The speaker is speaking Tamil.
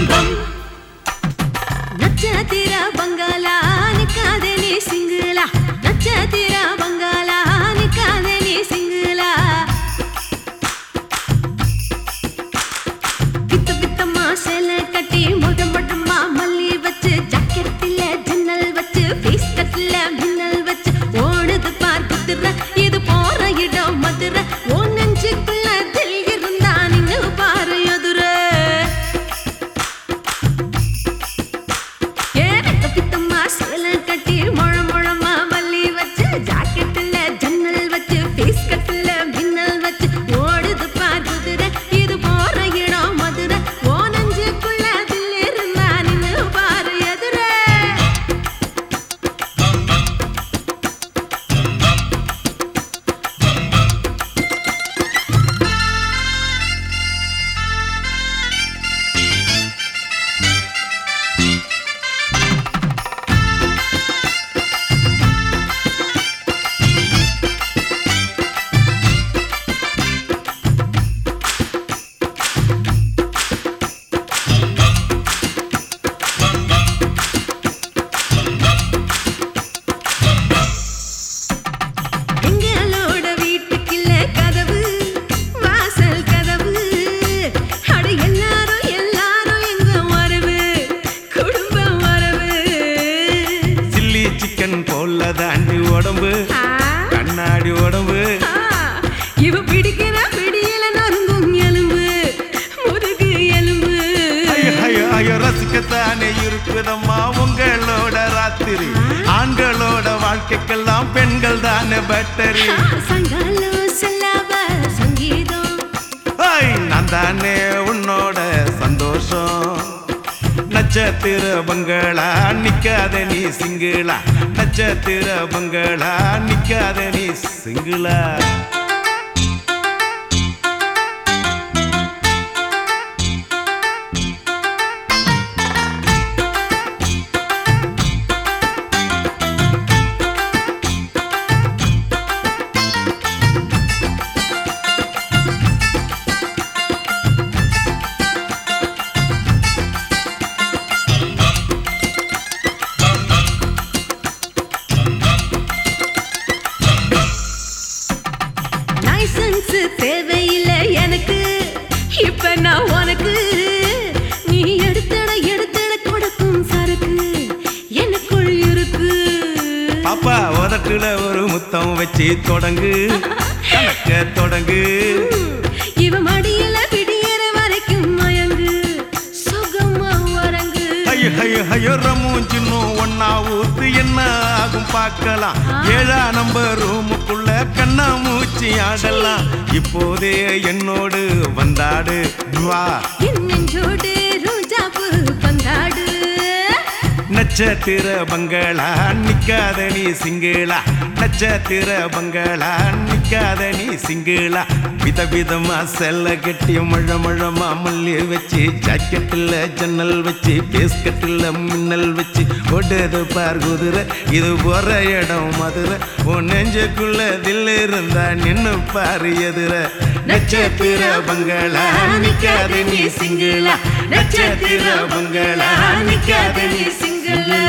బంధం. నచ్చ తీరా బంగాళా உடம்பு கண்ணாடி உடம்பு. இவ பிடிக்கிற பிடியில நொறுங்கும் எலும்பு. முதுகு எலும்பு. ஐயோ ஐயோ ரசிக்கத்தானே இருக்குதம்மா உங்களோட ராத்திரி. ஆண்களோட வாழ்க்கைக்கெல்லாம் பெண்கள் தானே பேட்டரி நான் தானே உன்னோட சந்தோஷம். நட்சத்திர பங்களா நிக்காத நீ சிங்கிளா. நட்சத்திர பங்களா நிக்காத நீ சிங்கிளா? தேவையில்லை எனக்கு. இப்ப நான் உனக்கு நீ எடுத்தட எடுத்தட கொடுக்கும் சரக்கு எனக்குள் இருக்கு. பாப்பா உதட்டுல ஒரு முத்தம் வச்சு தொடங்கு. கணக்க தொடங்கு. இவ மடியில விடியற வரைக்கும் மயங்கு. சுகமா வரங்கு ஐயோ ஐயோ ஐயோ ரமும் சின்னும் ஒன்னா ஊத்து என்ன ஆகும் பார்க்கலாம். ஏழா நம்பர் ரூமுக்குள்ள கண்ணா மூச்சி ஆடலாம். இப்போதே என்னோடு வந்தாடு. வா என் நெஞ்சோடு ரோஜாப்பு பந்தாடு. நட்சத்திர பங்களா நிக்காத நீ சிங்கிளா. நட்சத்திர பங்களா நிக்காத நீ சிங்கிளா? வித விதமா செல்ல கட்டி மழ மழமா மல்லி வச்சு ஜாக்கெட்டில் ஜன்னல் வச்சு பேஸ்கட்டில் மின்னல் வச்சு ஓடுது பார் குதிரை இது போற இடம் மதுரை. உன் நெஞ்சுக்குள்ள தில்லு இருந்தா நின்னு பாரு எதிர. நட்சத்திர பங்களா நிக்காத நீ சிங்கிளா? நட்சத்திர பங்களா நிக்காத நீ சிங்கிளா?